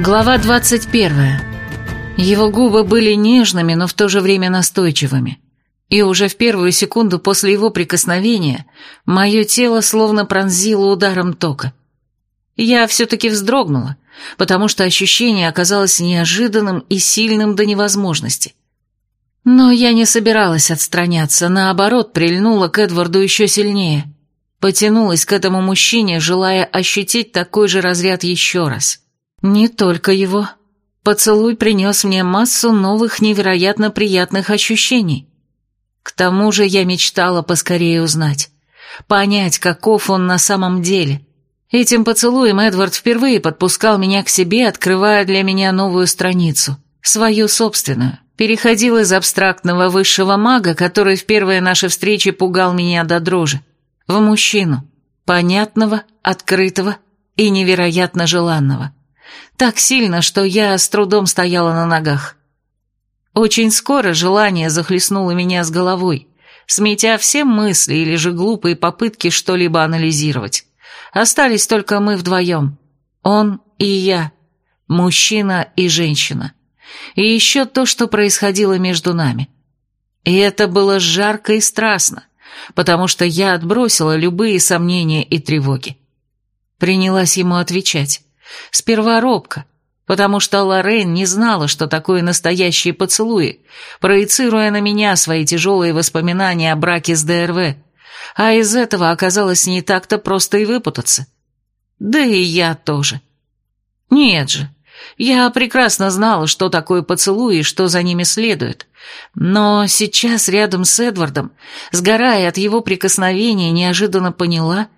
Глава 21. Его губы были нежными, но в то же время настойчивыми. И уже в первую секунду после его прикосновения мое тело словно пронзило ударом тока. Я все-таки вздрогнула, потому что ощущение оказалось неожиданным и сильным до невозможности. Но я не собиралась отстраняться, наоборот, прильнула к Эдварду еще сильнее. Потянулась к этому мужчине, желая ощутить такой же разряд еще раз. Не только его. Поцелуй принес мне массу новых невероятно приятных ощущений. К тому же я мечтала поскорее узнать, понять, каков он на самом деле. Этим поцелуем Эдвард впервые подпускал меня к себе, открывая для меня новую страницу, свою собственную. Переходил из абстрактного высшего мага, который в первые наши встречи пугал меня до дрожи, в мужчину, понятного, открытого и невероятно желанного. Так сильно, что я с трудом стояла на ногах. Очень скоро желание захлестнуло меня с головой, сметя все мысли или же глупые попытки что-либо анализировать. Остались только мы вдвоем. Он и я. Мужчина и женщина. И еще то, что происходило между нами. И это было жарко и страстно, потому что я отбросила любые сомнения и тревоги. Принялась ему отвечать. Сперва робко, потому что Лоррейн не знала, что такое настоящие поцелуи, проецируя на меня свои тяжелые воспоминания о браке с ДРВ, а из этого оказалось не так-то просто и выпутаться. Да и я тоже. Нет же, я прекрасно знала, что такое поцелуи и что за ними следует, но сейчас рядом с Эдвардом, сгорая от его прикосновения, неожиданно поняла,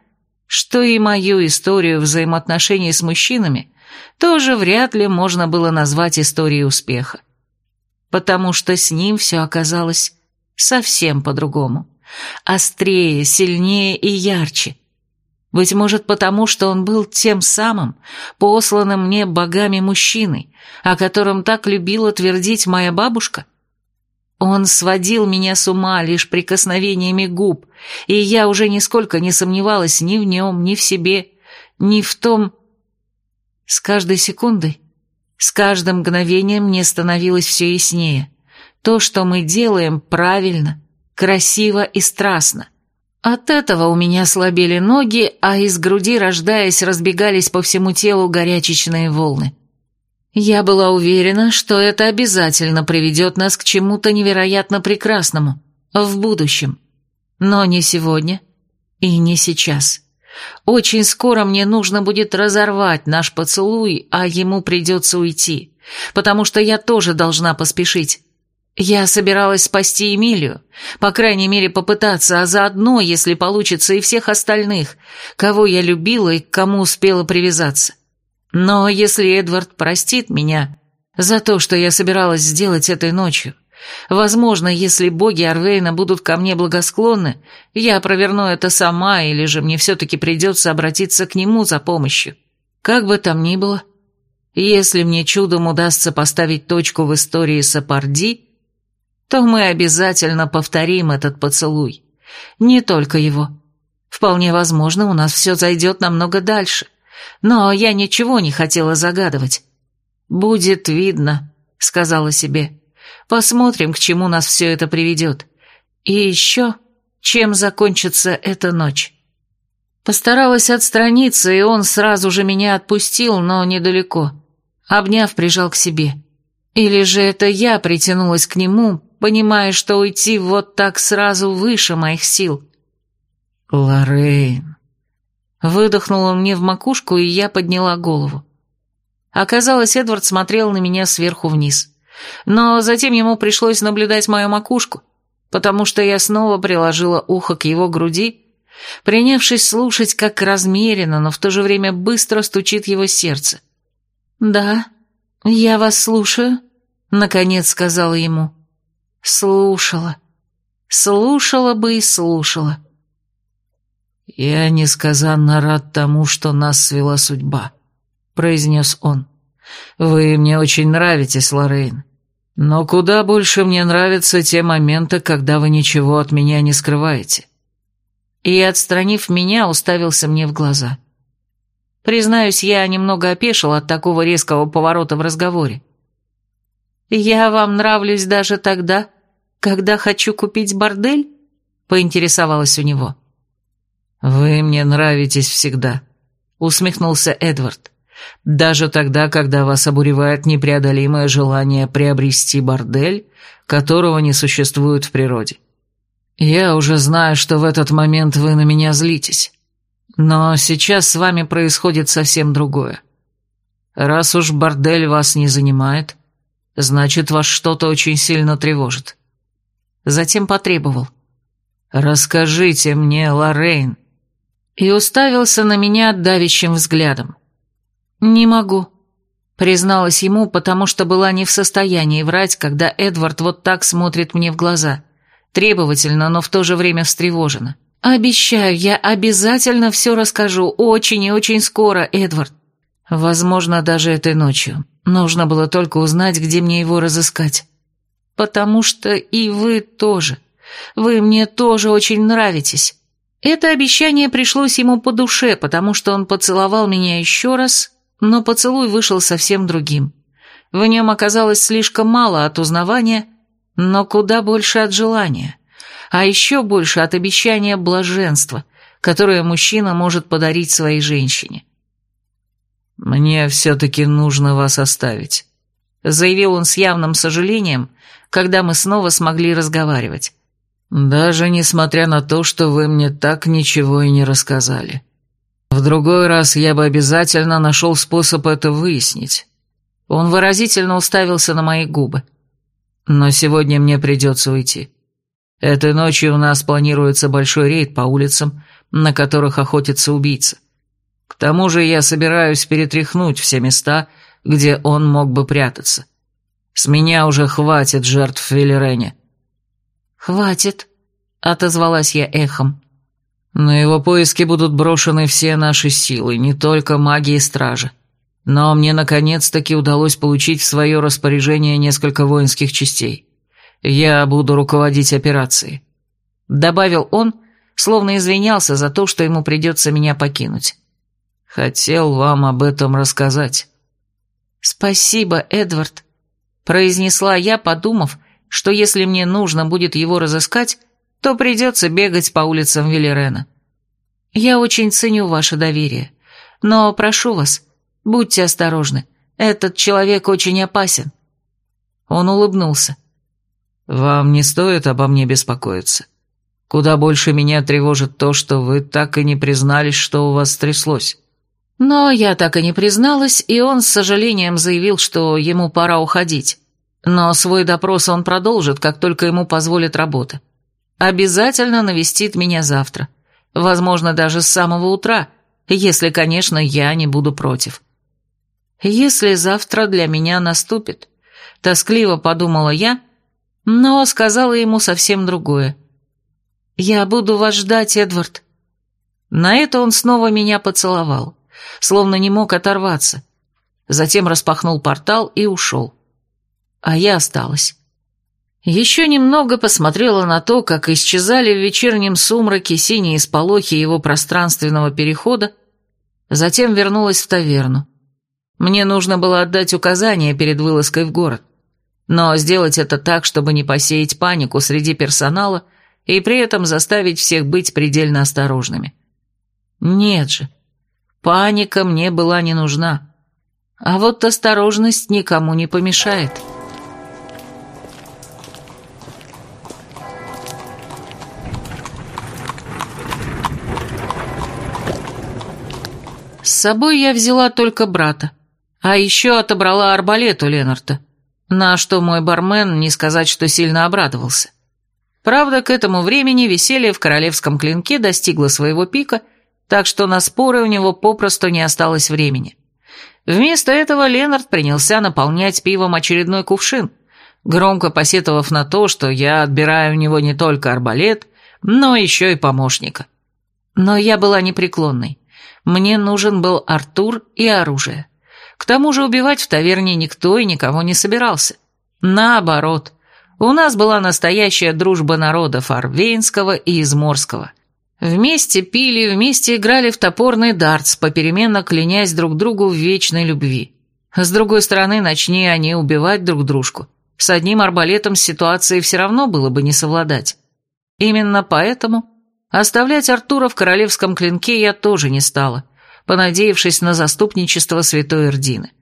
что и мою историю взаимоотношений с мужчинами тоже вряд ли можно было назвать историей успеха. Потому что с ним все оказалось совсем по-другому. Острее, сильнее и ярче. Быть может, потому что он был тем самым, посланным мне богами мужчиной, о котором так любила твердить моя бабушка? Он сводил меня с ума лишь прикосновениями губ, и я уже нисколько не сомневалась ни в нем, ни в себе, ни в том... С каждой секундой, с каждым мгновением мне становилось все яснее. То, что мы делаем, правильно, красиво и страстно. От этого у меня слабели ноги, а из груди, рождаясь, разбегались по всему телу горячечные волны. Я была уверена, что это обязательно приведет нас к чему-то невероятно прекрасному в будущем. Но не сегодня и не сейчас. Очень скоро мне нужно будет разорвать наш поцелуй, а ему придется уйти, потому что я тоже должна поспешить. Я собиралась спасти Эмилию, по крайней мере попытаться, а заодно, если получится, и всех остальных, кого я любила и к кому успела привязаться. Но если Эдвард простит меня за то, что я собиралась сделать этой ночью, возможно, если боги Арвейна будут ко мне благосклонны, я проверну это сама, или же мне все-таки придется обратиться к нему за помощью. Как бы там ни было, если мне чудом удастся поставить точку в истории Сапарди, то мы обязательно повторим этот поцелуй. Не только его. Вполне возможно, у нас все зайдет намного дальше. — но я ничего не хотела загадывать. «Будет видно», — сказала себе. «Посмотрим, к чему нас все это приведет. И еще, чем закончится эта ночь». Постаралась отстраниться, и он сразу же меня отпустил, но недалеко. Обняв, прижал к себе. Или же это я притянулась к нему, понимая, что уйти вот так сразу выше моих сил. «Лоррейн», Выдохнул он мне в макушку, и я подняла голову. Оказалось, Эдвард смотрел на меня сверху вниз. Но затем ему пришлось наблюдать мою макушку, потому что я снова приложила ухо к его груди, принявшись слушать, как размеренно, но в то же время быстро стучит его сердце. «Да, я вас слушаю», — наконец сказала ему. «Слушала. Слушала бы и слушала». «Я несказанно рад тому, что нас свела судьба», — произнес он. «Вы мне очень нравитесь, Лоррейн. Но куда больше мне нравятся те моменты, когда вы ничего от меня не скрываете». И, отстранив меня, уставился мне в глаза. Признаюсь, я немного опешил от такого резкого поворота в разговоре. «Я вам нравлюсь даже тогда, когда хочу купить бордель?» — поинтересовалась у него. «Вы мне нравитесь всегда», — усмехнулся Эдвард. «Даже тогда, когда вас обуревает непреодолимое желание приобрести бордель, которого не существует в природе. Я уже знаю, что в этот момент вы на меня злитесь. Но сейчас с вами происходит совсем другое. Раз уж бордель вас не занимает, значит, вас что-то очень сильно тревожит. Затем потребовал. «Расскажите мне, Лоррейн». И уставился на меня давящим взглядом. «Не могу», — призналась ему, потому что была не в состоянии врать, когда Эдвард вот так смотрит мне в глаза. Требовательно, но в то же время встревоженно. «Обещаю, я обязательно все расскажу, очень и очень скоро, Эдвард. Возможно, даже этой ночью. Нужно было только узнать, где мне его разыскать. Потому что и вы тоже. Вы мне тоже очень нравитесь». Это обещание пришлось ему по душе, потому что он поцеловал меня еще раз, но поцелуй вышел совсем другим. В нем оказалось слишком мало от узнавания, но куда больше от желания а еще больше от обещания блаженства, которое мужчина может подарить своей женщине. «Мне все-таки нужно вас оставить», — заявил он с явным сожалением, когда мы снова смогли разговаривать. «Даже несмотря на то, что вы мне так ничего и не рассказали. В другой раз я бы обязательно нашел способ это выяснить». Он выразительно уставился на мои губы. «Но сегодня мне придется уйти. Этой ночью у нас планируется большой рейд по улицам, на которых охотится убийца. К тому же я собираюсь перетряхнуть все места, где он мог бы прятаться. С меня уже хватит жертв Велерене». «Хватит», — отозвалась я эхом. «На его поиски будут брошены все наши силы, не только маги и стражи. Но мне наконец-таки удалось получить в свое распоряжение несколько воинских частей. «Я буду руководить операцией», — добавил он, словно извинялся за то, что ему придется меня покинуть. «Хотел вам об этом рассказать». «Спасибо, Эдвард», — произнесла я, подумав, что если мне нужно будет его разыскать, то придется бегать по улицам Велерена. «Я очень ценю ваше доверие, но прошу вас, будьте осторожны, этот человек очень опасен». Он улыбнулся. «Вам не стоит обо мне беспокоиться. Куда больше меня тревожит то, что вы так и не признались, что у вас стряслось». Но я так и не призналась, и он с сожалением заявил, что ему пора уходить. Но свой допрос он продолжит, как только ему позволит работа. Обязательно навестит меня завтра. Возможно, даже с самого утра, если, конечно, я не буду против. Если завтра для меня наступит, тоскливо подумала я, но сказала ему совсем другое. «Я буду вас ждать, Эдвард». На это он снова меня поцеловал, словно не мог оторваться. Затем распахнул портал и ушел. А я осталась. Еще немного посмотрела на то, как исчезали в вечернем сумраке синие сполохи его пространственного перехода, затем вернулась в таверну. Мне нужно было отдать указания перед вылазкой в город но сделать это так, чтобы не посеять панику среди персонала и при этом заставить всех быть предельно осторожными. Нет же, паника мне была не нужна, а вот осторожность никому не помешает. Собой я взяла только брата, а еще отобрала арбалет у Ленарта – на что мой бармен не сказать, что сильно обрадовался. Правда, к этому времени веселье в королевском клинке достигло своего пика, так что на споры у него попросту не осталось времени. Вместо этого Ленард принялся наполнять пивом очередной кувшин, громко посетовав на то, что я отбираю у него не только арбалет, но еще и помощника. Но я была непреклонной. Мне нужен был Артур и оружие. К тому же убивать в таверне никто и никого не собирался. Наоборот, у нас была настоящая дружба народов Арвейнского и Изморского. Вместе пили, вместе играли в топорный дартс, попеременно клянясь друг другу в вечной любви. С другой стороны, начни они убивать друг дружку. С одним арбалетом с ситуацией все равно было бы не совладать. Именно поэтому оставлять Артура в королевском клинке я тоже не стала, понадеявшись на заступничество святой Эрдины.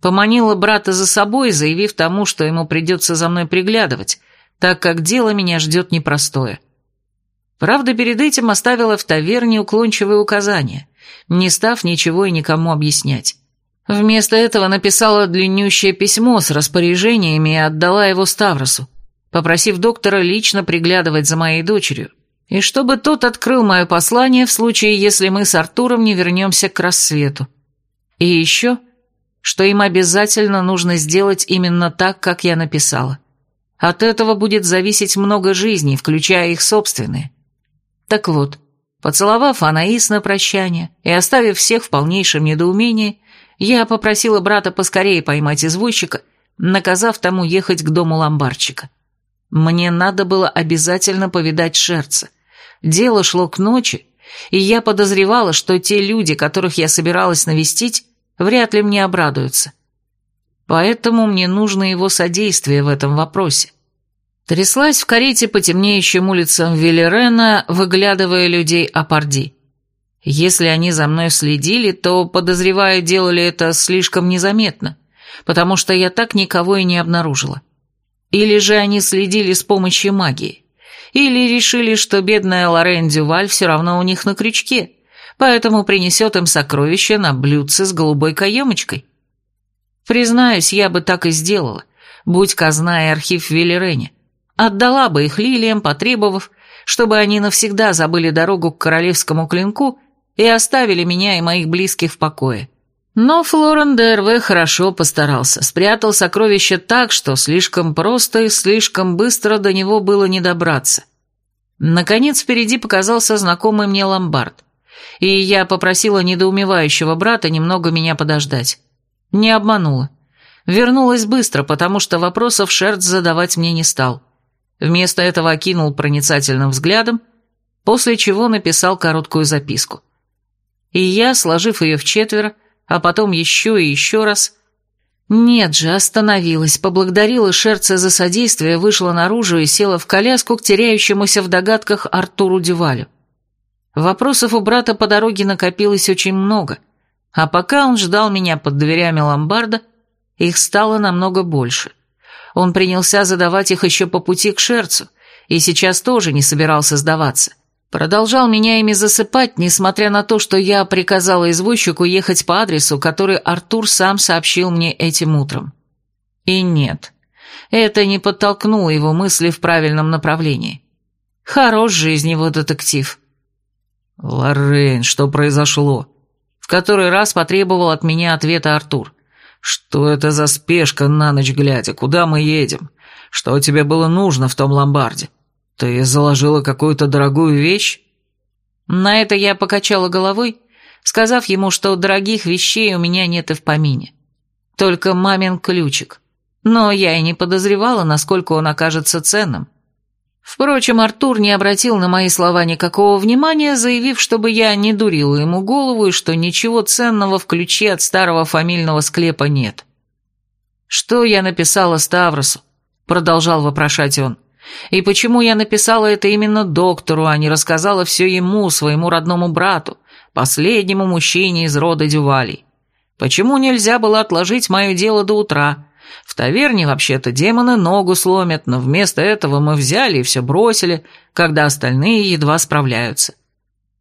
Поманила брата за собой, заявив тому, что ему придется за мной приглядывать, так как дело меня ждет непростое. Правда, перед этим оставила в таверне уклончивые указания, не став ничего и никому объяснять. Вместо этого написала длиннющее письмо с распоряжениями и отдала его Ставросу, попросив доктора лично приглядывать за моей дочерью, и чтобы тот открыл мое послание в случае, если мы с Артуром не вернемся к рассвету. И еще, что им обязательно нужно сделать именно так, как я написала. От этого будет зависеть много жизней, включая их собственные. Так вот, поцеловав Анаис на прощание и оставив всех в полнейшем недоумении, я попросила брата поскорее поймать извозчика, наказав тому ехать к дому ломбарчика. Мне надо было обязательно повидать Шерца. Дело шло к ночи, и я подозревала, что те люди, которых я собиралась навестить, вряд ли мне обрадуются. Поэтому мне нужно его содействие в этом вопросе. Тряслась в карете по темнеющим улицам Велерена, выглядывая людей Апарди. Если они за мной следили, то, подозревая, делали это слишком незаметно, потому что я так никого и не обнаружила. Или же они следили с помощью магии. Или решили, что бедная Лорен Дюваль все равно у них на крючке, поэтому принесет им сокровища на блюдце с голубой каемочкой. Признаюсь, я бы так и сделала, будь казна и архив Велерене. Отдала бы их лилиям, потребовав, чтобы они навсегда забыли дорогу к королевскому клинку и оставили меня и моих близких в покое. Но Флорен ДРВ хорошо постарался, спрятал сокровище так, что слишком просто и слишком быстро до него было не добраться. Наконец впереди показался знакомый мне ломбард, и я попросила недоумевающего брата немного меня подождать. Не обманула. Вернулась быстро, потому что вопросов Шерт задавать мне не стал. Вместо этого окинул проницательным взглядом, после чего написал короткую записку. И я, сложив ее в четверо, а потом еще и еще раз... Нет же, остановилась, поблагодарила Шерца за содействие, вышла наружу и села в коляску к теряющемуся в догадках Артуру Дювалю. Вопросов у брата по дороге накопилось очень много, а пока он ждал меня под дверями ломбарда, их стало намного больше — он принялся задавать их еще по пути к Шерцу, и сейчас тоже не собирался сдаваться. Продолжал меня ими засыпать, несмотря на то, что я приказала извозчику ехать по адресу, который Артур сам сообщил мне этим утром. И нет, это не подтолкнуло его мысли в правильном направлении. Хорош жизнь его детектив. «Лоррейн, что произошло?» В который раз потребовал от меня ответа Артур. «Что это за спешка на ночь глядя? Куда мы едем? Что тебе было нужно в том ломбарде? Ты заложила какую-то дорогую вещь?» На это я покачала головой, сказав ему, что дорогих вещей у меня нет и в помине. Только мамин ключик. Но я и не подозревала, насколько он окажется ценным. Впрочем, Артур не обратил на мои слова никакого внимания, заявив, чтобы я не дурила ему голову и что ничего ценного в ключе от старого фамильного склепа нет. «Что я написала Ставросу?» — продолжал вопрошать он. «И почему я написала это именно доктору, а не рассказала все ему, своему родному брату, последнему мужчине из рода Дювалей? Почему нельзя было отложить мое дело до утра?» В таверне вообще-то демоны ногу сломят, но вместо этого мы взяли и все бросили, когда остальные едва справляются.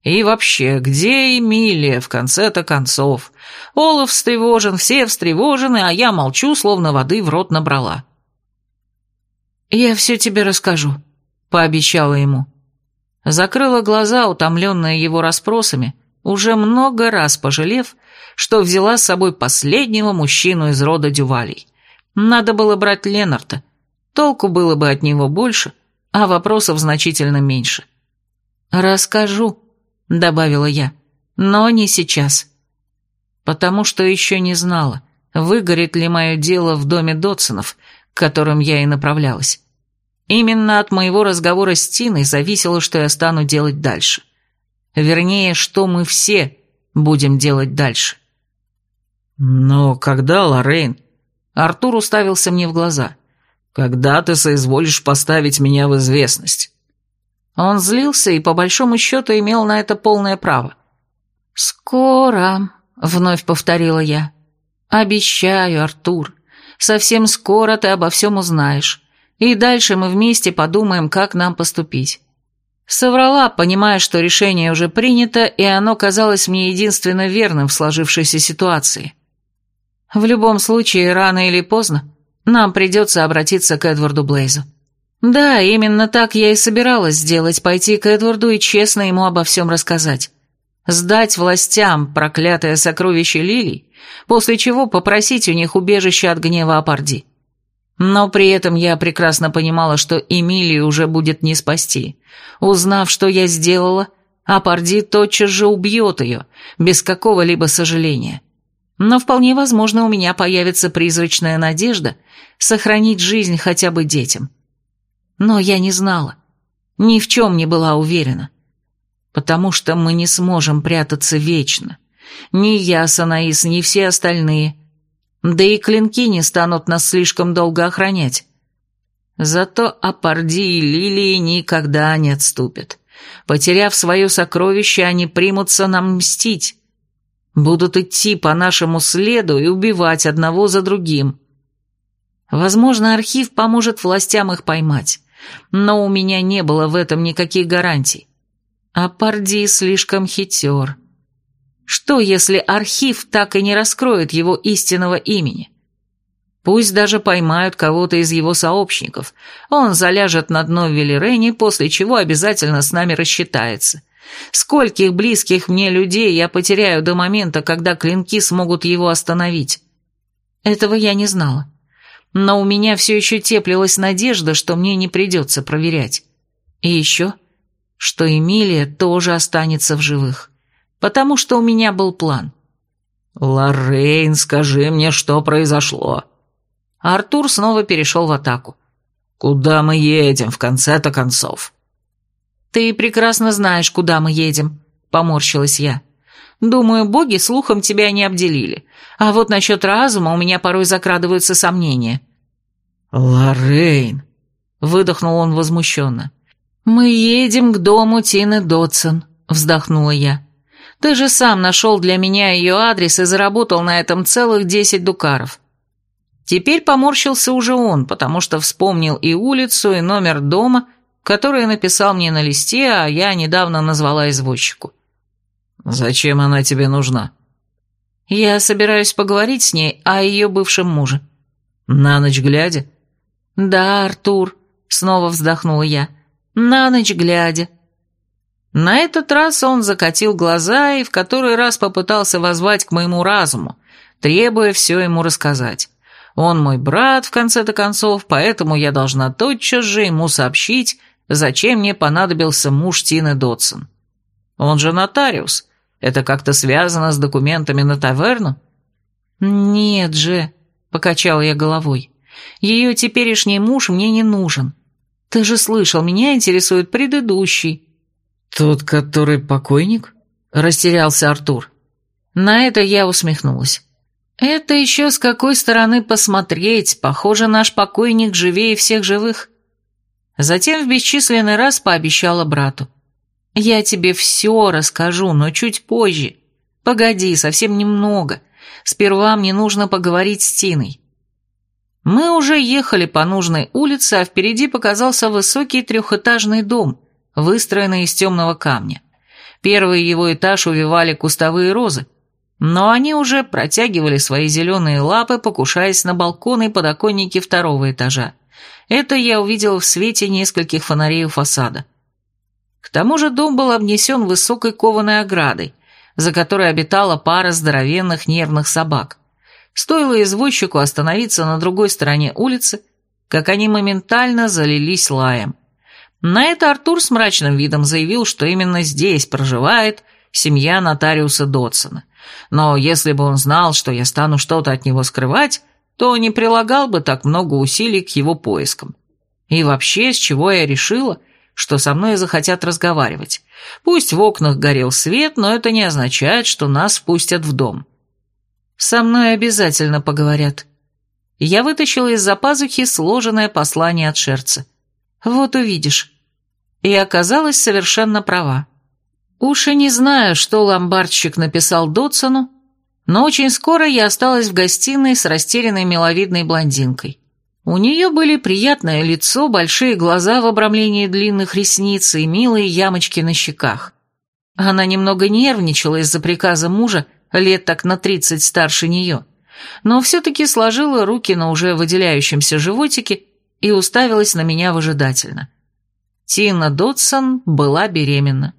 И вообще, где Эмилия в конце-то концов? Олаф встревожен, все встревожены, а я молчу, словно воды в рот набрала. «Я все тебе расскажу», — пообещала ему. Закрыла глаза, утомленная его расспросами, уже много раз пожалев, что взяла с собой последнего мужчину из рода Дювалей. Надо было брать Ленарта. Толку было бы от него больше, а вопросов значительно меньше. «Расскажу», — добавила я, — «но не сейчас». Потому что еще не знала, выгорит ли мое дело в доме Дотсонов, к которым я и направлялась. Именно от моего разговора с Тиной зависело, что я стану делать дальше. Вернее, что мы все будем делать дальше. «Но когда, Лоррейн?» Артур уставился мне в глаза. «Когда ты соизволишь поставить меня в известность?» Он злился и, по большому счету, имел на это полное право. «Скоро», — вновь повторила я. «Обещаю, Артур, совсем скоро ты обо всем узнаешь, и дальше мы вместе подумаем, как нам поступить». Соврала, понимая, что решение уже принято, и оно казалось мне единственно верным в сложившейся ситуации. В любом случае, рано или поздно, нам придется обратиться к Эдварду Блейзу. Да, именно так я и собиралась сделать, пойти к Эдварду и честно ему обо всем рассказать. Сдать властям проклятое сокровище Лилий, после чего попросить у них убежище от гнева Апарди. Но при этом я прекрасно понимала, что Эмилию уже будет не спасти. Узнав, что я сделала, Апарди тотчас же убьет ее, без какого-либо сожаления. Но вполне возможно, у меня появится призрачная надежда сохранить жизнь хотя бы детям. Но я не знала, ни в чем не была уверена. Потому что мы не сможем прятаться вечно. Ни я, Санаис, ни все остальные. Да и клинки не станут нас слишком долго охранять. Зато Апарди и Лилии никогда не отступят. Потеряв свое сокровище, они примутся нам мстить. Будут идти по нашему следу и убивать одного за другим. Возможно, архив поможет властям их поймать, но у меня не было в этом никаких гарантий. А Парди слишком хитер. Что, если архив так и не раскроет его истинного имени? Пусть даже поймают кого-то из его сообщников, он заляжет на дно в Велерене, после чего обязательно с нами рассчитается. Скольких близких мне людей я потеряю до момента, когда клинки смогут его остановить? Этого я не знала. Но у меня все еще теплилась надежда, что мне не придется проверять. И еще, что Эмилия тоже останется в живых. Потому что у меня был план. «Лоррейн, скажи мне, что произошло?» Артур снова перешел в атаку. «Куда мы едем, в конце-то концов?» «Ты прекрасно знаешь, куда мы едем», — поморщилась я. «Думаю, боги слухом тебя не обделили. А вот насчет разума у меня порой закрадываются сомнения». «Лоррейн», — выдохнул он возмущенно. «Мы едем к дому Тины Дотсон», — вздохнула я. «Ты же сам нашел для меня ее адрес и заработал на этом целых десять дукаров». Теперь поморщился уже он, потому что вспомнил и улицу, и номер дома, которое написал мне на листе, а я недавно назвала извозчику. «Зачем она тебе нужна?» «Я собираюсь поговорить с ней о ее бывшем муже». «На ночь глядя?» «Да, Артур», — снова вздохнула я, — «на ночь глядя». На этот раз он закатил глаза и в который раз попытался воззвать к моему разуму, требуя все ему рассказать. Он мой брат, в конце-то концов, поэтому я должна тотчас же ему сообщить, зачем мне понадобился муж Тины Дотсон. Он же нотариус. Это как-то связано с документами на таверну? Нет же, покачал я головой. Ее теперешний муж мне не нужен. Ты же слышал, меня интересует предыдущий. Тот, который покойник? Растерялся Артур. На это я усмехнулась. Это еще с какой стороны посмотреть, похоже, наш покойник живее всех живых. Затем в бесчисленный раз пообещала брату. «Я тебе все расскажу, но чуть позже. Погоди, совсем немного. Сперва мне нужно поговорить с Тиной». Мы уже ехали по нужной улице, а впереди показался высокий трехэтажный дом, выстроенный из темного камня. Первый его этаж увивали кустовые розы, но они уже протягивали свои зеленые лапы, покушаясь на балконы и подоконники второго этажа. Это я увидел в свете нескольких фонарей у фасада. К тому же дом был обнесен высокой кованой оградой, за которой обитала пара здоровенных нервных собак. Стоило извозчику остановиться на другой стороне улицы, как они моментально залились лаем. На это Артур с мрачным видом заявил, что именно здесь проживает семья нотариуса Дотсона. Но если бы он знал, что я стану что-то от него скрывать, то не прилагал бы так много усилий к его поискам. И вообще, с чего я решила, что со мной захотят разговаривать. Пусть в окнах горел свет, но это не означает, что нас впустят в дом. Со мной обязательно поговорят. Я вытащила из-за пазухи сложенное послание от Шерца. Вот увидишь. И оказалась совершенно права. Уж и не знаю, что ломбардщик написал Дотсону, но очень скоро я осталась в гостиной с растерянной миловидной блондинкой. У нее были приятное лицо, большие глаза в обрамлении длинных ресниц и милые ямочки на щеках. Она немного нервничала из-за приказа мужа, лет так на тридцать старше нее, но все-таки сложила руки на уже выделяющемся животике и уставилась на меня выжидательно. Тина Дотсон была беременна.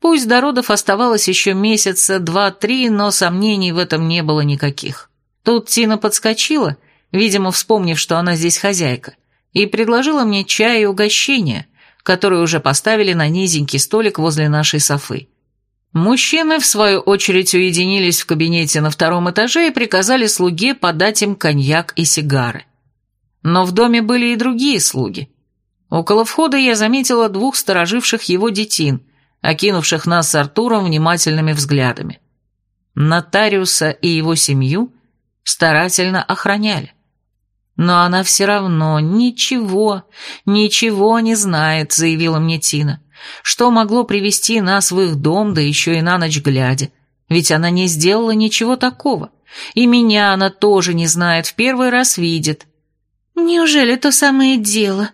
Пусть до родов оставалось еще месяца два-три, но сомнений в этом не было никаких. Тут Тина подскочила, видимо, вспомнив, что она здесь хозяйка, и предложила мне чай и угощение, которые уже поставили на низенький столик возле нашей софы. Мужчины, в свою очередь, уединились в кабинете на втором этаже и приказали слуге подать им коньяк и сигары. Но в доме были и другие слуги. Около входа я заметила двух стороживших его детин, окинувших нас с Артуром внимательными взглядами. Нотариуса и его семью старательно охраняли. Но она все равно ничего, ничего не знает, заявила мне Тина. Что могло привести нас в их дом, да еще и на ночь глядя? Ведь она не сделала ничего такого. И меня она тоже не знает, в первый раз видит. Неужели то самое дело?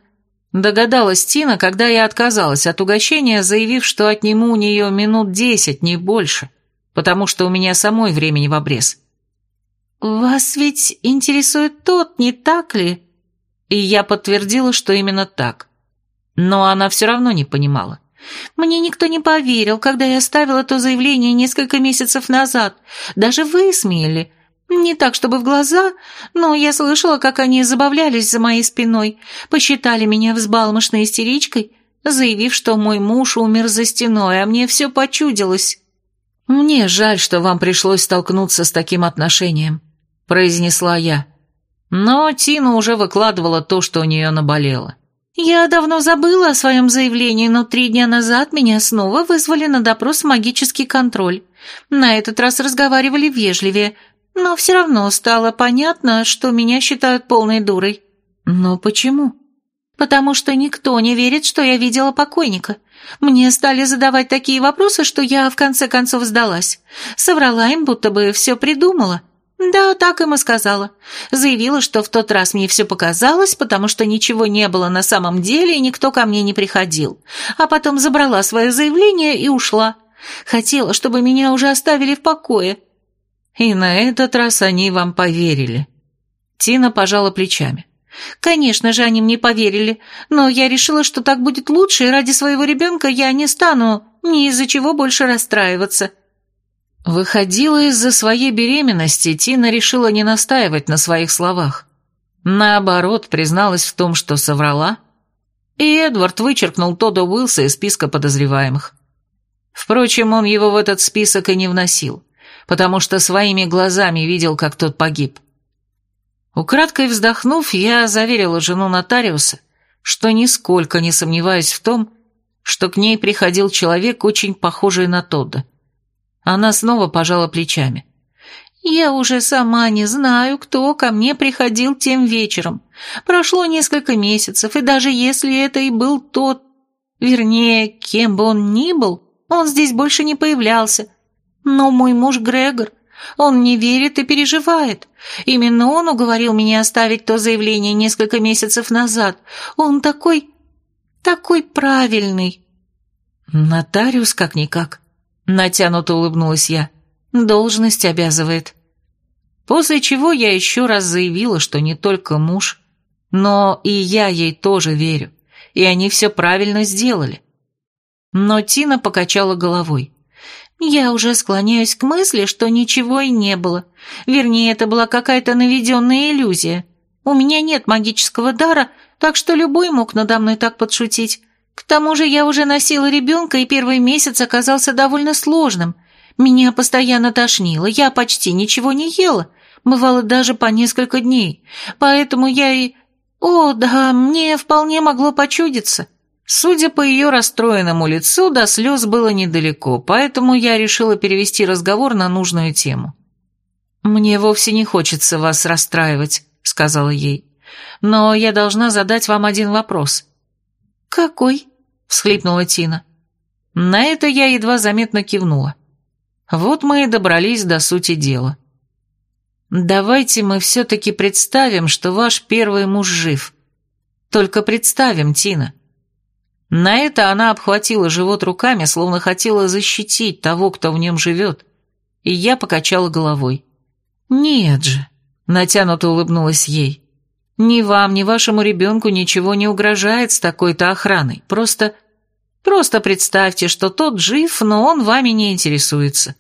Догадалась Тина, когда я отказалась от угощения, заявив, что отниму у нее минут десять, не больше, потому что у меня самой времени в обрез. «Вас ведь интересует тот, не так ли?» И я подтвердила, что именно так. Но она все равно не понимала. «Мне никто не поверил, когда я оставила то заявление несколько месяцев назад. Даже вы смели. Не так, чтобы в глаза, но я слышала, как они забавлялись за моей спиной, посчитали меня взбалмошной истеричкой, заявив, что мой муж умер за стеной, а мне все почудилось. «Мне жаль, что вам пришлось столкнуться с таким отношением», — произнесла я. Но Тина уже выкладывала то, что у нее наболело. «Я давно забыла о своем заявлении, но три дня назад меня снова вызвали на допрос в магический контроль. На этот раз разговаривали вежливее, но все равно стало понятно, что меня считают полной дурой. Но почему? Потому что никто не верит, что я видела покойника. Мне стали задавать такие вопросы, что я в конце концов сдалась. Соврала им, будто бы все придумала. Да, так им и сказала. Заявила, что в тот раз мне все показалось, потому что ничего не было на самом деле и никто ко мне не приходил. А потом забрала свое заявление и ушла. Хотела, чтобы меня уже оставили в покое. И на этот раз они вам поверили. Тина пожала плечами. Конечно же, они мне поверили, но я решила, что так будет лучше, и ради своего ребенка я не стану ни из-за чего больше расстраиваться. Выходила из-за своей беременности, Тина решила не настаивать на своих словах. Наоборот, призналась в том, что соврала, и Эдвард вычеркнул Тодда Уилса из списка подозреваемых. Впрочем, он его в этот список и не вносил потому что своими глазами видел, как тот погиб. Украдкой вздохнув, я заверила жену нотариуса, что нисколько не сомневаюсь в том, что к ней приходил человек, очень похожий на Тодда. Она снова пожала плечами. «Я уже сама не знаю, кто ко мне приходил тем вечером. Прошло несколько месяцев, и даже если это и был тот, вернее, кем бы он ни был, он здесь больше не появлялся, но мой муж Грегор, он не верит и переживает. Именно он уговорил меня оставить то заявление несколько месяцев назад. Он такой... такой правильный. Нотариус как-никак. Натянуто улыбнулась я. Должность обязывает. После чего я еще раз заявила, что не только муж, но и я ей тоже верю, и они все правильно сделали. Но Тина покачала головой. Я уже склоняюсь к мысли, что ничего и не было. Вернее, это была какая-то наведенная иллюзия. У меня нет магического дара, так что любой мог надо мной так подшутить. К тому же я уже носила ребенка, и первый месяц оказался довольно сложным. Меня постоянно тошнило, я почти ничего не ела, бывало даже по несколько дней. Поэтому я и... О, да, мне вполне могло почудиться. Судя по ее расстроенному лицу, до слез было недалеко, поэтому я решила перевести разговор на нужную тему. «Мне вовсе не хочется вас расстраивать», — сказала ей. «Но я должна задать вам один вопрос». «Какой?» — всхлипнула Тина. На это я едва заметно кивнула. Вот мы и добрались до сути дела. Давайте мы все-таки представим, что ваш первый муж жив. Только представим, Тина. На это она обхватила живот руками, словно хотела защитить того, кто в нем живет, и я покачала головой. «Нет же», — натянуто улыбнулась ей, — «ни вам, ни вашему ребенку ничего не угрожает с такой-то охраной, просто... просто представьте, что тот жив, но он вами не интересуется».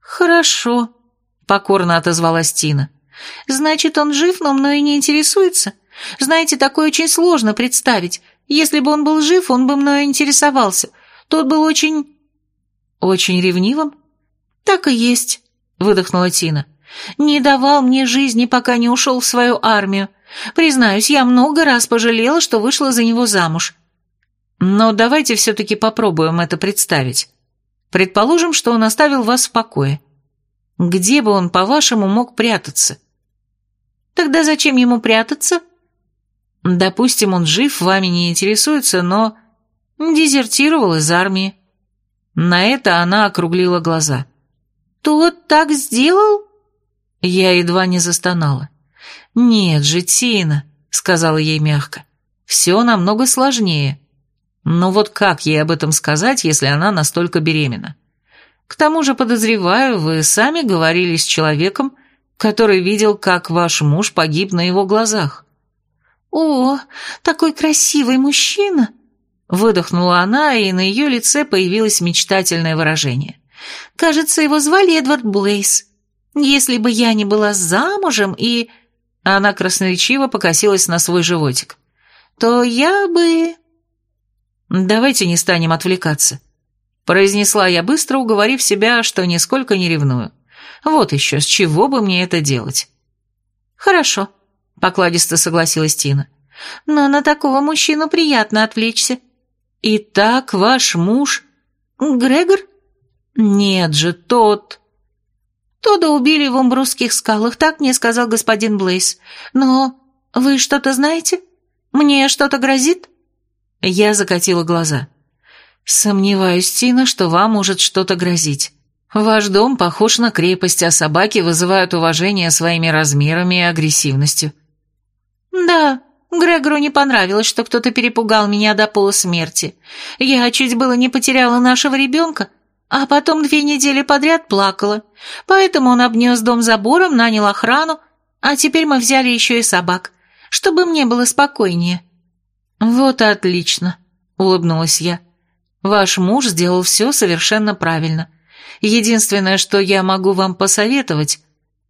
«Хорошо», — покорно отозвалась Тина. «Значит, он жив, но мной не интересуется? Знаете, такое очень сложно представить. Если бы он был жив, он бы мною интересовался. Тот был очень... Очень ревнивым? Так и есть, выдохнула Тина. Не давал мне жизни, пока не ушел в свою армию. Признаюсь, я много раз пожалела, что вышла за него замуж. Но давайте все-таки попробуем это представить. Предположим, что он оставил вас в покое. Где бы он, по-вашему, мог прятаться? Тогда зачем ему прятаться? Допустим, он жив, вами не интересуется, но дезертировал из армии. На это она округлила глаза. «Тот так сделал?» Я едва не застонала. «Нет же, Тина», — сказала ей мягко, — «все намного сложнее. Но вот как ей об этом сказать, если она настолько беременна? К тому же, подозреваю, вы сами говорили с человеком, который видел, как ваш муж погиб на его глазах. «О, такой красивый мужчина!» Выдохнула она, и на ее лице появилось мечтательное выражение. «Кажется, его звали Эдвард Блейс. Если бы я не была замужем и...» Она красноречиво покосилась на свой животик. «То я бы...» «Давайте не станем отвлекаться», — произнесла я быстро, уговорив себя, что нисколько не ревную. «Вот еще, с чего бы мне это делать?» «Хорошо», — покладисто согласилась Тина. «Но на такого мужчину приятно отвлечься». «Итак, ваш муж...» «Грегор?» «Нет же, тот...» «Тода убили в Умбрусских скалах, так мне сказал господин Блейс. Но вы что-то знаете? Мне что-то грозит?» Я закатила глаза. «Сомневаюсь, Тина, что вам может что-то грозить. Ваш дом похож на крепость, а собаки вызывают уважение своими размерами и агрессивностью. «Да, Грегору не понравилось, что кто-то перепугал меня до полусмерти. Я чуть было не потеряла нашего ребенка, а потом две недели подряд плакала. Поэтому он обнес дом забором, нанял охрану, а теперь мы взяли еще и собак, чтобы мне было спокойнее». «Вот и отлично», — улыбнулась я. «Ваш муж сделал все совершенно правильно. Единственное, что я могу вам посоветовать,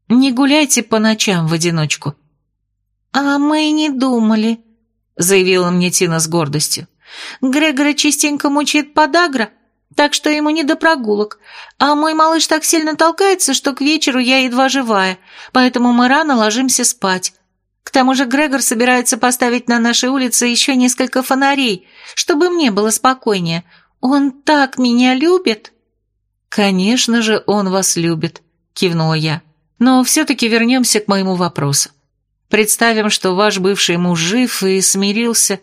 не гуляйте по ночам в одиночку». «А мы не думали», — заявила мне Тина с гордостью. «Грегора частенько мучает подагра, так что ему не до прогулок, а мой малыш так сильно толкается, что к вечеру я едва живая, поэтому мы рано ложимся спать. К тому же Грегор собирается поставить на нашей улице еще несколько фонарей, чтобы мне было спокойнее. Он так меня любит!» «Конечно же, он вас любит», — кивнула я. «Но все-таки вернемся к моему вопросу. Представим, что ваш бывший муж жив и смирился.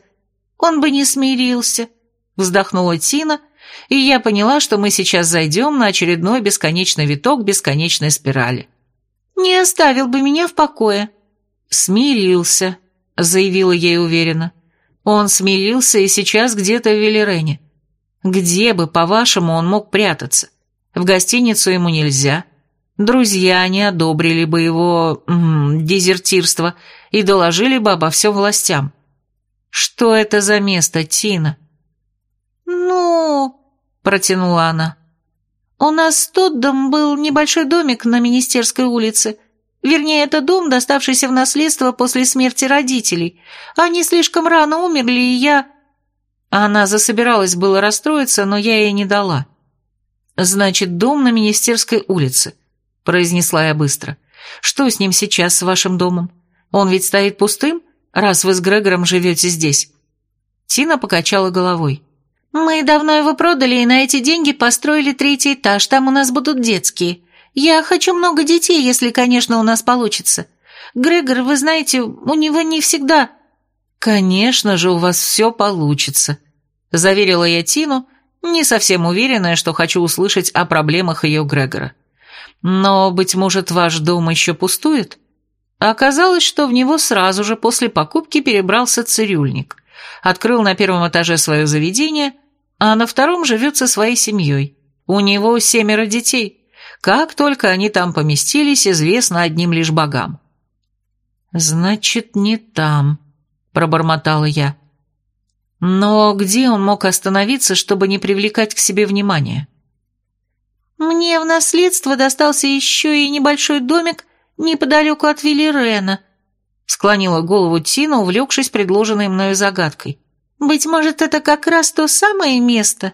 Он бы не смирился, вздохнула Тина, и я поняла, что мы сейчас зайдем на очередной бесконечный виток бесконечной спирали. Не оставил бы меня в покое. Смирился, заявила ей уверенно. Он смирился и сейчас где-то в Велерене. Где бы, по-вашему, он мог прятаться? В гостиницу ему нельзя. Друзья не одобрили бы его м -м, дезертирство и доложили бы обо всем властям. Что это за место, Тина? Ну, протянула она. У нас с Тоддом был небольшой домик на Министерской улице. Вернее, это дом, доставшийся в наследство после смерти родителей. Они слишком рано умерли, и я... Она засобиралась было расстроиться, но я ей не дала. Значит, дом на Министерской улице произнесла я быстро. «Что с ним сейчас, с вашим домом? Он ведь стоит пустым, раз вы с Грегором живете здесь?» Тина покачала головой. «Мы давно его продали и на эти деньги построили третий этаж, там у нас будут детские. Я хочу много детей, если, конечно, у нас получится. Грегор, вы знаете, у него не всегда...» «Конечно же, у вас все получится», — заверила я Тину, не совсем уверенная, что хочу услышать о проблемах ее Грегора. «Но, быть может, ваш дом еще пустует?» Оказалось, что в него сразу же после покупки перебрался цирюльник. Открыл на первом этаже свое заведение, а на втором живет со своей семьей. У него семеро детей. Как только они там поместились, известно одним лишь богам. «Значит, не там», — пробормотала я. Но где он мог остановиться, чтобы не привлекать к себе внимания? «Мне в наследство достался еще и небольшой домик неподалеку от Виллирена», склонила голову Тина, увлекшись предложенной мною загадкой. «Быть может, это как раз то самое место?»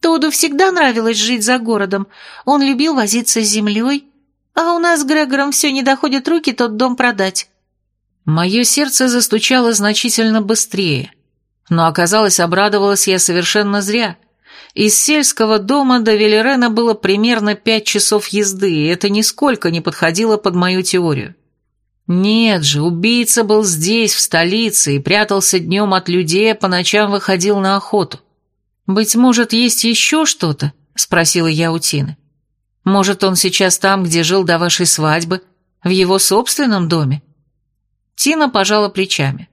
Тоду всегда нравилось жить за городом. Он любил возиться с землей, а у нас с Грегором все не доходят руки тот дом продать. Мое сердце застучало значительно быстрее, но оказалось, обрадовалась я совершенно зря. Из сельского дома до Велерена было примерно пять часов езды, и это нисколько не подходило под мою теорию. Нет же, убийца был здесь, в столице, и прятался днем от людей, а по ночам выходил на охоту. «Быть может, есть еще что-то?» – спросила я у Тины. «Может, он сейчас там, где жил до вашей свадьбы, в его собственном доме?» Тина пожала плечами.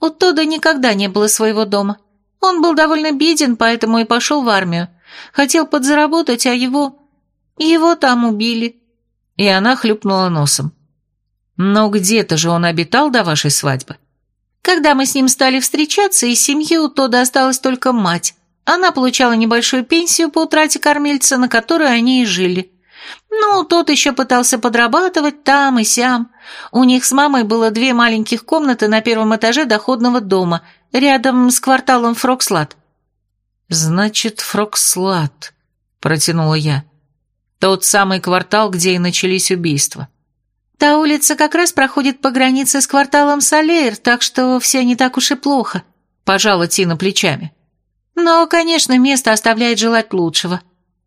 «У Тода никогда не было своего дома. Он был довольно беден, поэтому и пошел в армию. Хотел подзаработать, а его... его там убили». И она хлюпнула носом. «Но где-то же он обитал до вашей свадьбы?» «Когда мы с ним стали встречаться, из семьи у Тода осталась только мать. Она получала небольшую пенсию по утрате кормильца, на которую они и жили. Ну, тот еще пытался подрабатывать там и сям. У них с мамой было две маленьких комнаты на первом этаже доходного дома, рядом с кварталом Фрокслад. «Значит, Фрокслад», — протянула я. «Тот самый квартал, где и начались убийства». «Та улица как раз проходит по границе с кварталом Салейр, так что все не так уж и плохо», — пожала Тина плечами. «Но, конечно, место оставляет желать лучшего».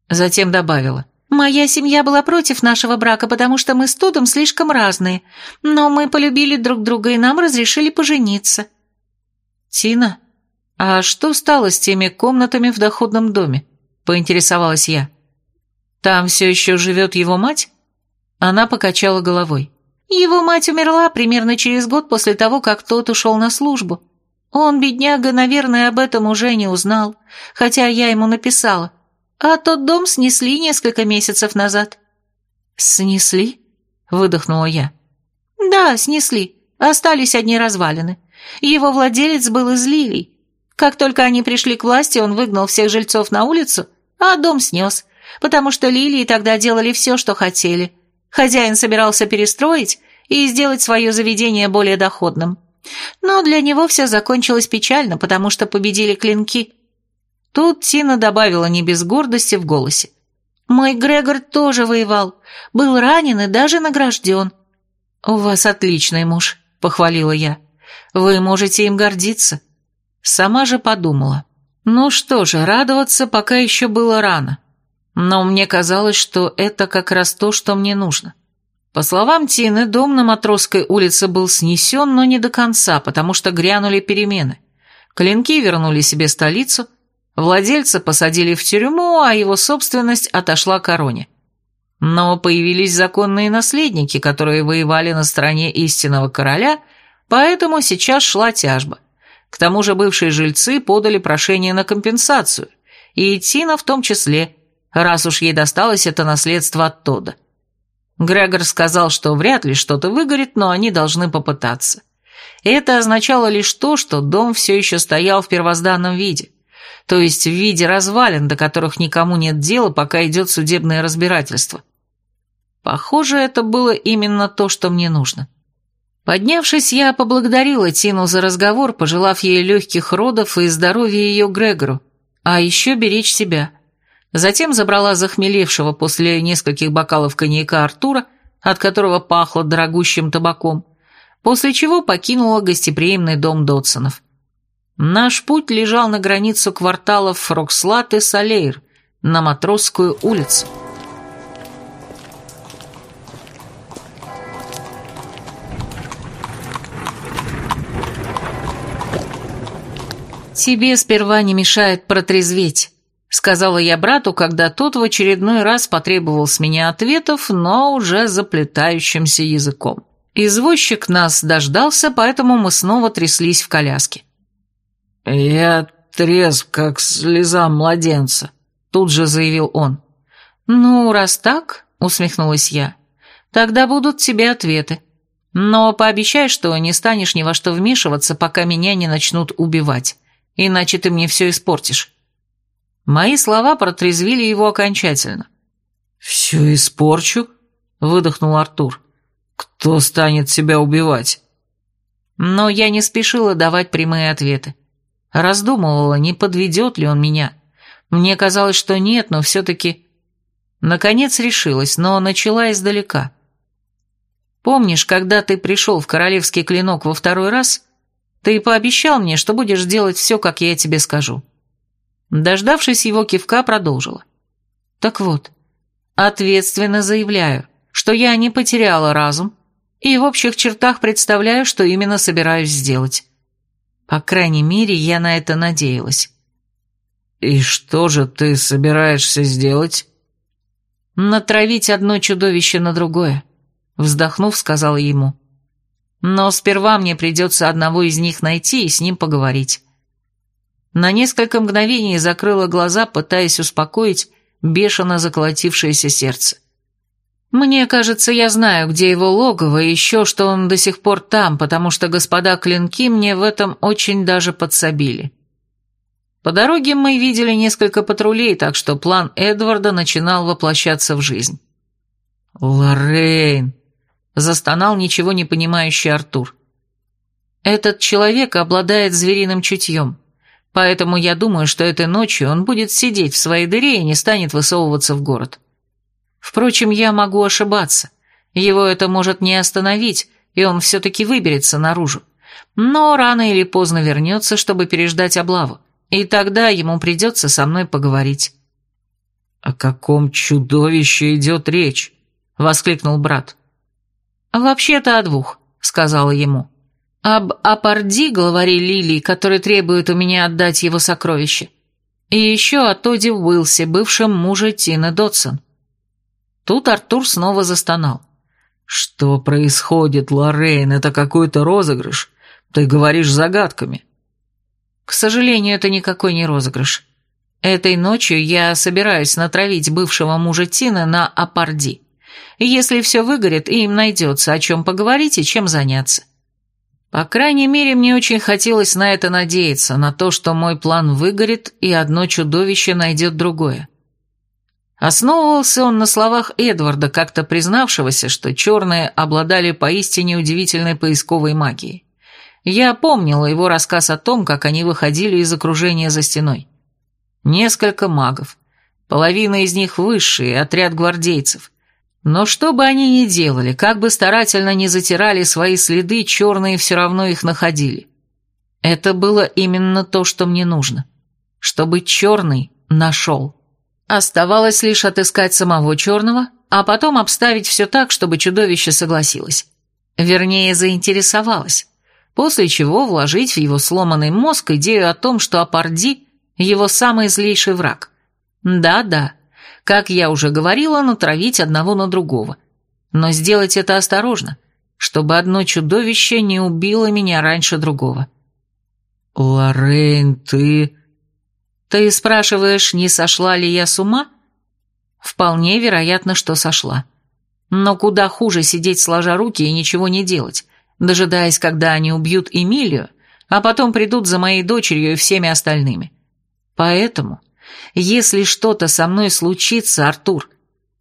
Затем добавила. Моя семья была против нашего брака, потому что мы с Тодом слишком разные, но мы полюбили друг друга и нам разрешили пожениться». «Тина, а что стало с теми комнатами в доходном доме?» – поинтересовалась я. «Там все еще живет его мать?» Она покачала головой. «Его мать умерла примерно через год после того, как тот ушел на службу. Он, бедняга, наверное, об этом уже не узнал, хотя я ему написала. А тот дом снесли несколько месяцев назад». «Снесли?» — выдохнула я. «Да, снесли. Остались одни развалины. Его владелец был из Лилий. Как только они пришли к власти, он выгнал всех жильцов на улицу, а дом снес, потому что Лилии тогда делали все, что хотели. Хозяин собирался перестроить и сделать свое заведение более доходным. Но для него все закончилось печально, потому что победили клинки. Тут Тина добавила не без гордости в голосе. «Мой Грегор тоже воевал, был ранен и даже награжден». «У вас отличный муж», — похвалила я. «Вы можете им гордиться». Сама же подумала. Ну что же, радоваться пока еще было рано. Но мне казалось, что это как раз то, что мне нужно. По словам Тины, дом на Матросской улице был снесен, но не до конца, потому что грянули перемены. Клинки вернули себе столицу — Владельца посадили в тюрьму, а его собственность отошла короне. Но появились законные наследники, которые воевали на стороне истинного короля, поэтому сейчас шла тяжба. К тому же бывшие жильцы подали прошение на компенсацию, и Тина в том числе, раз уж ей досталось это наследство от Тода. Грегор сказал, что вряд ли что-то выгорит, но они должны попытаться. Это означало лишь то, что дом все еще стоял в первозданном виде – то есть в виде развалин, до которых никому нет дела, пока идет судебное разбирательство. Похоже, это было именно то, что мне нужно. Поднявшись, я поблагодарила Тину за разговор, пожелав ей легких родов и здоровья ее Грегору, а еще беречь себя. Затем забрала захмелевшего после нескольких бокалов коньяка Артура, от которого пахло дорогущим табаком, после чего покинула гостеприимный дом Дотсонов. Наш путь лежал на границу кварталов Фрокслат и Салейр, на Матросскую улицу. «Тебе сперва не мешает протрезветь», — сказала я брату, когда тот в очередной раз потребовал с меня ответов, но уже заплетающимся языком. Извозчик нас дождался, поэтому мы снова тряслись в коляске. «Я трезв, как слеза младенца», — тут же заявил он. «Ну, раз так», — усмехнулась я, — «тогда будут тебе ответы. Но пообещай, что не станешь ни во что вмешиваться, пока меня не начнут убивать, иначе ты мне все испортишь». Мои слова протрезвили его окончательно. «Все испорчу?» — выдохнул Артур. «Кто станет себя убивать?» Но я не спешила давать прямые ответы. Раздумывала, не подведет ли он меня. Мне казалось, что нет, но все-таки... Наконец решилась, но начала издалека. Помнишь, когда ты пришел в Королевский Клинок во второй раз, ты пообещал мне, что будешь делать все, как я тебе скажу. Дождавшись его кивка, продолжила. Так вот, ответственно заявляю, что я не потеряла разум и в общих чертах представляю, что именно собираюсь сделать. По крайней мере, я на это надеялась. «И что же ты собираешься сделать?» «Натравить одно чудовище на другое», — вздохнув, сказала ему. «Но сперва мне придется одного из них найти и с ним поговорить». На несколько мгновений закрыла глаза, пытаясь успокоить бешено заколотившееся сердце. Мне кажется, я знаю, где его логово, и еще, что он до сих пор там, потому что господа Клинки мне в этом очень даже подсобили. По дороге мы видели несколько патрулей, так что план Эдварда начинал воплощаться в жизнь. «Лоррейн!» – застонал ничего не понимающий Артур. «Этот человек обладает звериным чутьем, поэтому я думаю, что этой ночью он будет сидеть в своей дыре и не станет высовываться в город». Впрочем, я могу ошибаться. Его это может не остановить, и он все-таки выберется наружу. Но рано или поздно вернется, чтобы переждать облаву, и тогда ему придется со мной поговорить». «О каком чудовище идет речь?» — воскликнул брат. «Вообще-то о двух», — сказала ему. «Об Апарди, главаре Лилии, который требует у меня отдать его сокровище. И еще о Тоди Уилсе, бывшем муже Тины Дотсон». Тут Артур снова застонал. «Что происходит, Лоррейн? Это какой-то розыгрыш? Ты говоришь загадками». «К сожалению, это никакой не розыгрыш. Этой ночью я собираюсь натравить бывшего мужа Тины на Апарди. Если все выгорит, им найдется, о чем поговорить и чем заняться. По крайней мере, мне очень хотелось на это надеяться, на то, что мой план выгорит, и одно чудовище найдет другое. Основывался он на словах Эдварда, как-то признавшегося, что черные обладали поистине удивительной поисковой магией. Я помнила его рассказ о том, как они выходили из окружения за стеной. Несколько магов. Половина из них высшие, отряд гвардейцев. Но что бы они ни делали, как бы старательно ни затирали свои следы, черные все равно их находили. Это было именно то, что мне нужно. Чтобы черный нашел. Оставалось лишь отыскать самого черного, а потом обставить все так, чтобы чудовище согласилось. Вернее, заинтересовалось. После чего вложить в его сломанный мозг идею о том, что Апарди – его самый злейший враг. Да-да, как я уже говорила, натравить одного на другого. Но сделать это осторожно, чтобы одно чудовище не убило меня раньше другого. «Лоррейн, ты...» Ты спрашиваешь, не сошла ли я с ума? Вполне вероятно, что сошла. Но куда хуже сидеть сложа руки и ничего не делать, дожидаясь, когда они убьют Эмилию, а потом придут за моей дочерью и всеми остальными. Поэтому, если что-то со мной случится, Артур,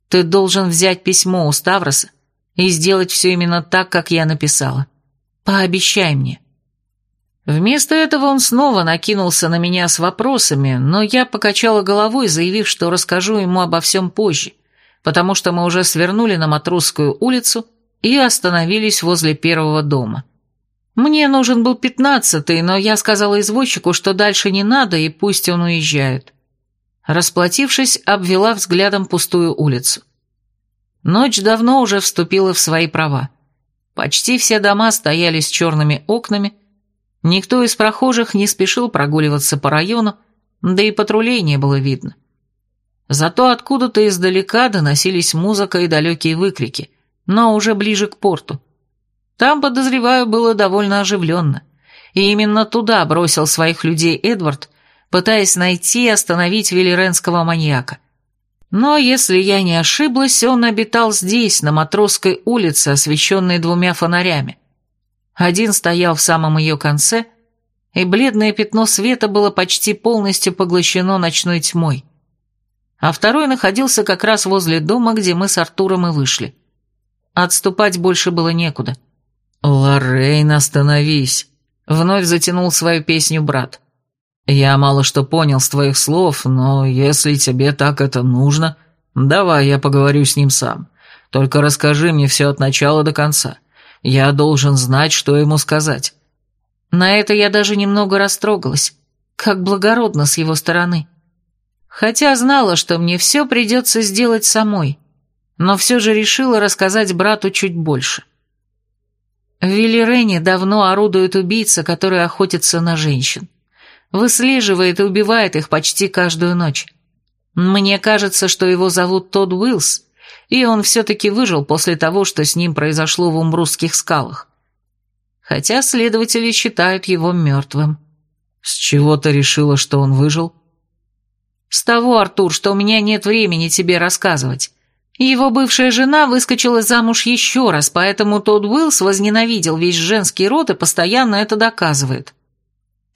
ты должен взять письмо у Ставроса и сделать все именно так, как я написала. Пообещай мне. Вместо этого он снова накинулся на меня с вопросами, но я покачала головой, заявив, что расскажу ему обо всем позже, потому что мы уже свернули на Матросскую улицу и остановились возле первого дома. Мне нужен был пятнадцатый, но я сказала извозчику, что дальше не надо, и пусть он уезжает. Расплатившись, обвела взглядом пустую улицу. Ночь давно уже вступила в свои права. Почти все дома стояли с черными окнами, никто из прохожих не спешил прогуливаться по району, да и патрулей не было видно. Зато откуда-то издалека доносились музыка и далекие выкрики, но уже ближе к порту. Там, подозреваю, было довольно оживленно, и именно туда бросил своих людей Эдвард, пытаясь найти и остановить велеренского маньяка. Но, если я не ошиблась, он обитал здесь, на Матросской улице, освещенной двумя фонарями. Один стоял в самом ее конце, и бледное пятно света было почти полностью поглощено ночной тьмой. А второй находился как раз возле дома, где мы с Артуром и вышли. Отступать больше было некуда. «Лоррейн, остановись!» — вновь затянул свою песню брат. Я мало что понял с твоих слов, но если тебе так это нужно, давай я поговорю с ним сам. Только расскажи мне все от начала до конца. Я должен знать, что ему сказать». На это я даже немного растрогалась. Как благородно с его стороны. Хотя знала, что мне все придется сделать самой, но все же решила рассказать брату чуть больше. В Виллирене давно орудует убийца, который охотится на женщин выслеживает и убивает их почти каждую ночь. Мне кажется, что его зовут Тодд Уиллс, и он все-таки выжил после того, что с ним произошло в Умбрусских скалах. Хотя следователи считают его мертвым. С чего ты решила, что он выжил? С того, Артур, что у меня нет времени тебе рассказывать. Его бывшая жена выскочила замуж еще раз, поэтому Тодд Уиллс возненавидел весь женский род и постоянно это доказывает.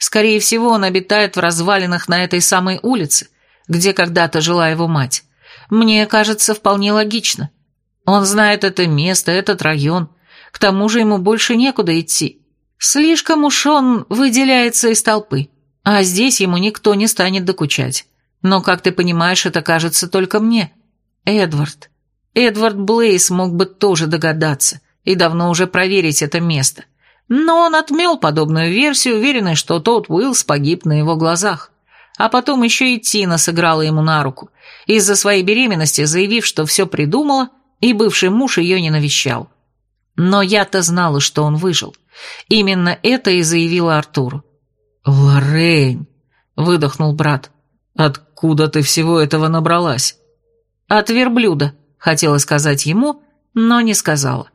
Скорее всего, он обитает в развалинах на этой самой улице, где когда-то жила его мать. Мне кажется, вполне логично. Он знает это место, этот район. К тому же ему больше некуда идти. Слишком уж он выделяется из толпы. А здесь ему никто не станет докучать. Но, как ты понимаешь, это кажется только мне. Эдвард. Эдвард Блейс мог бы тоже догадаться и давно уже проверить это место. Но он отмел подобную версию, уверенный, что тот Уиллс погиб на его глазах. А потом еще и Тина сыграла ему на руку, из-за своей беременности заявив, что все придумала, и бывший муж ее не навещал. Но я-то знала, что он выжил. Именно это и заявила Артуру. «Лоррейн», — выдохнул брат, — «откуда ты всего этого набралась?» «От верблюда», — хотела сказать ему, но не сказала.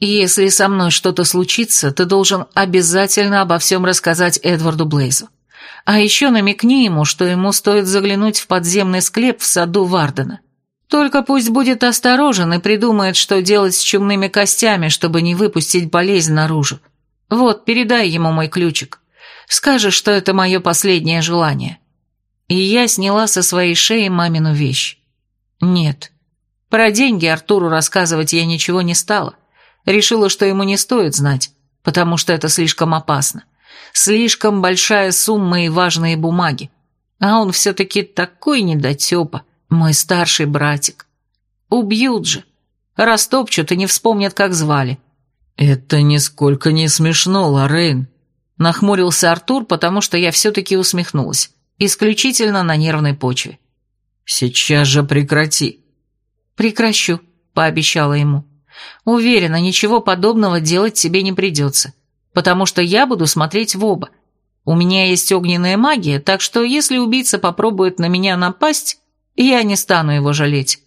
«Если со мной что-то случится, ты должен обязательно обо всем рассказать Эдварду Блейзу. А еще намекни ему, что ему стоит заглянуть в подземный склеп в саду Вардена. Только пусть будет осторожен и придумает, что делать с чумными костями, чтобы не выпустить болезнь наружу. Вот, передай ему мой ключик. Скажешь, что это мое последнее желание». И я сняла со своей шеи мамину вещь. Нет, про деньги Артуру рассказывать я ничего не стала. Решила, что ему не стоит знать, потому что это слишком опасно. Слишком большая сумма и важные бумаги. А он все-таки такой недотепа, мой старший братик. Убьют же. Растопчут и не вспомнят, как звали. «Это нисколько не смешно, Лоррейн», — нахмурился Артур, потому что я все-таки усмехнулась. Исключительно на нервной почве. «Сейчас же прекрати». «Прекращу», — пообещала ему. Уверена, ничего подобного делать тебе не придется, потому что я буду смотреть в оба. У меня есть огненная магия, так что если убийца попробует на меня напасть, я не стану его жалеть.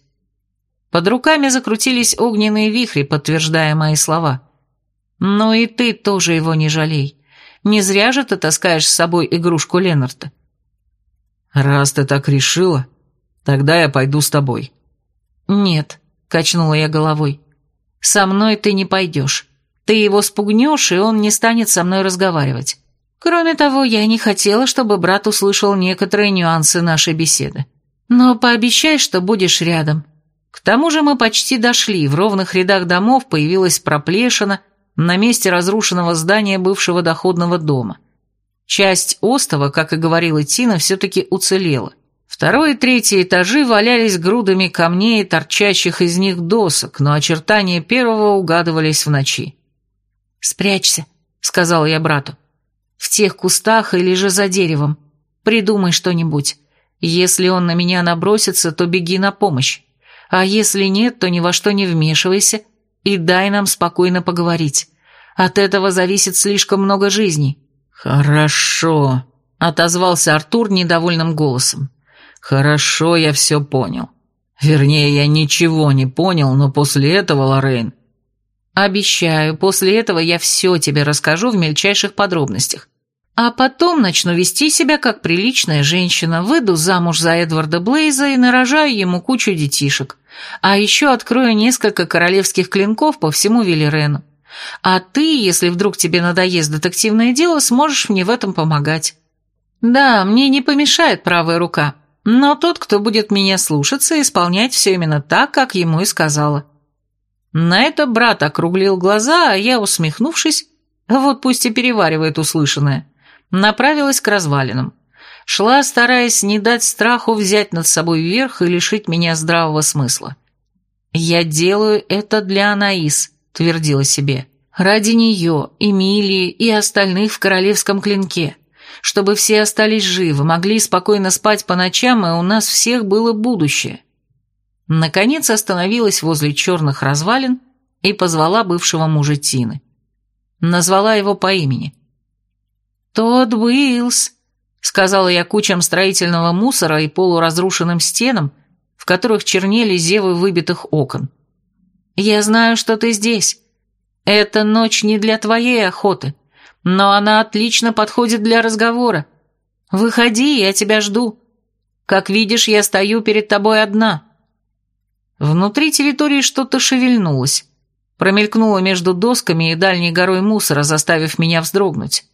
Под руками закрутились огненные вихри, подтверждая мои слова. Но и ты тоже его не жалей. Не зря же ты таскаешь с собой игрушку Ленарта. Раз ты так решила, тогда я пойду с тобой. Нет, качнула я головой. Со мной ты не пойдешь. Ты его спугнешь, и он не станет со мной разговаривать. Кроме того, я не хотела, чтобы брат услышал некоторые нюансы нашей беседы. Но пообещай, что будешь рядом. К тому же мы почти дошли, в ровных рядах домов появилась проплешина на месте разрушенного здания бывшего доходного дома. Часть остова, как и говорила Тина, все-таки уцелела. Второй и третий этажи валялись грудами камней и торчащих из них досок, но очертания первого угадывались в ночи. «Спрячься», — сказала я брату. «В тех кустах или же за деревом. Придумай что-нибудь. Если он на меня набросится, то беги на помощь. А если нет, то ни во что не вмешивайся и дай нам спокойно поговорить. От этого зависит слишком много жизней». «Хорошо», — отозвался Артур недовольным голосом. «Хорошо, я все понял. Вернее, я ничего не понял, но после этого, Лоррейн...» «Обещаю, после этого я все тебе расскажу в мельчайших подробностях. А потом начну вести себя как приличная женщина, выйду замуж за Эдварда Блейза и нарожаю ему кучу детишек. А еще открою несколько королевских клинков по всему Велерену. А ты, если вдруг тебе надоест детективное дело, сможешь мне в этом помогать. Да, мне не помешает правая рука, но тот, кто будет меня слушаться, исполнять все именно так, как ему и сказала. На это брат округлил глаза, а я, усмехнувшись, вот пусть и переваривает услышанное, направилась к развалинам. Шла, стараясь не дать страху взять над собой верх и лишить меня здравого смысла. «Я делаю это для Анаис», — твердила себе. «Ради нее, Эмилии и остальных в королевском клинке. Чтобы все остались живы, могли спокойно спать по ночам, и у нас всех было будущее». Наконец остановилась возле черных развалин и позвала бывшего мужа Тины. Назвала его по имени. «Тодд Уиллс», — сказала я кучам строительного мусора и полуразрушенным стенам, в которых чернели зевы выбитых окон. «Я знаю, что ты здесь. Эта ночь не для твоей охоты, но она отлично подходит для разговора. Выходи, я тебя жду. Как видишь, я стою перед тобой одна». Внутри территории что-то шевельнулось, промелькнуло между досками и дальней горой мусора, заставив меня вздрогнуть.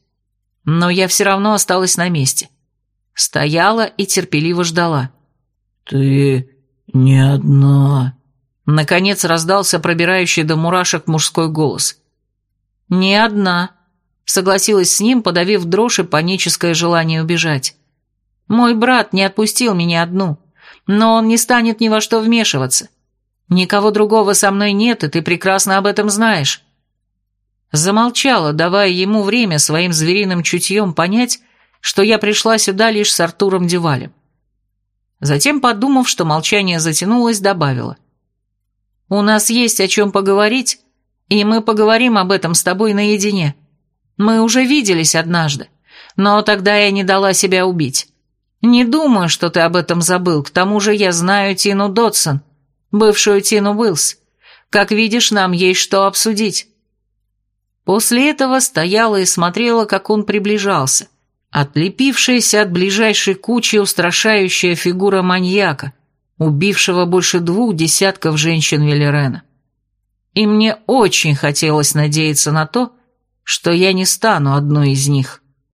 Но я все равно осталась на месте. Стояла и терпеливо ждала. «Ты не одна», — наконец раздался пробирающий до мурашек мужской голос. «Не одна», — согласилась с ним, подавив дрожь и паническое желание убежать. «Мой брат не отпустил меня одну, но он не станет ни во что вмешиваться. Никого другого со мной нет, и ты прекрасно об этом знаешь». Замолчала, давая ему время своим звериным чутьем понять, что я пришла сюда лишь с Артуром Дювалем. Затем, подумав, что молчание затянулось, добавила. «У нас есть о чем поговорить, и мы поговорим об этом с тобой наедине. Мы уже виделись однажды, но тогда я не дала себя убить. Не думаю, что ты об этом забыл, к тому же я знаю Тину Дотсон, бывшую Тину Уиллс. Как видишь, нам есть что обсудить». После этого стояла и смотрела, как он приближался. Отлепившаяся от ближайшей кучи устрашающая фигура маньяка, убившего больше двух десятков женщин Велерена. И мне очень хотелось надеяться на то, что я не стану одной из них.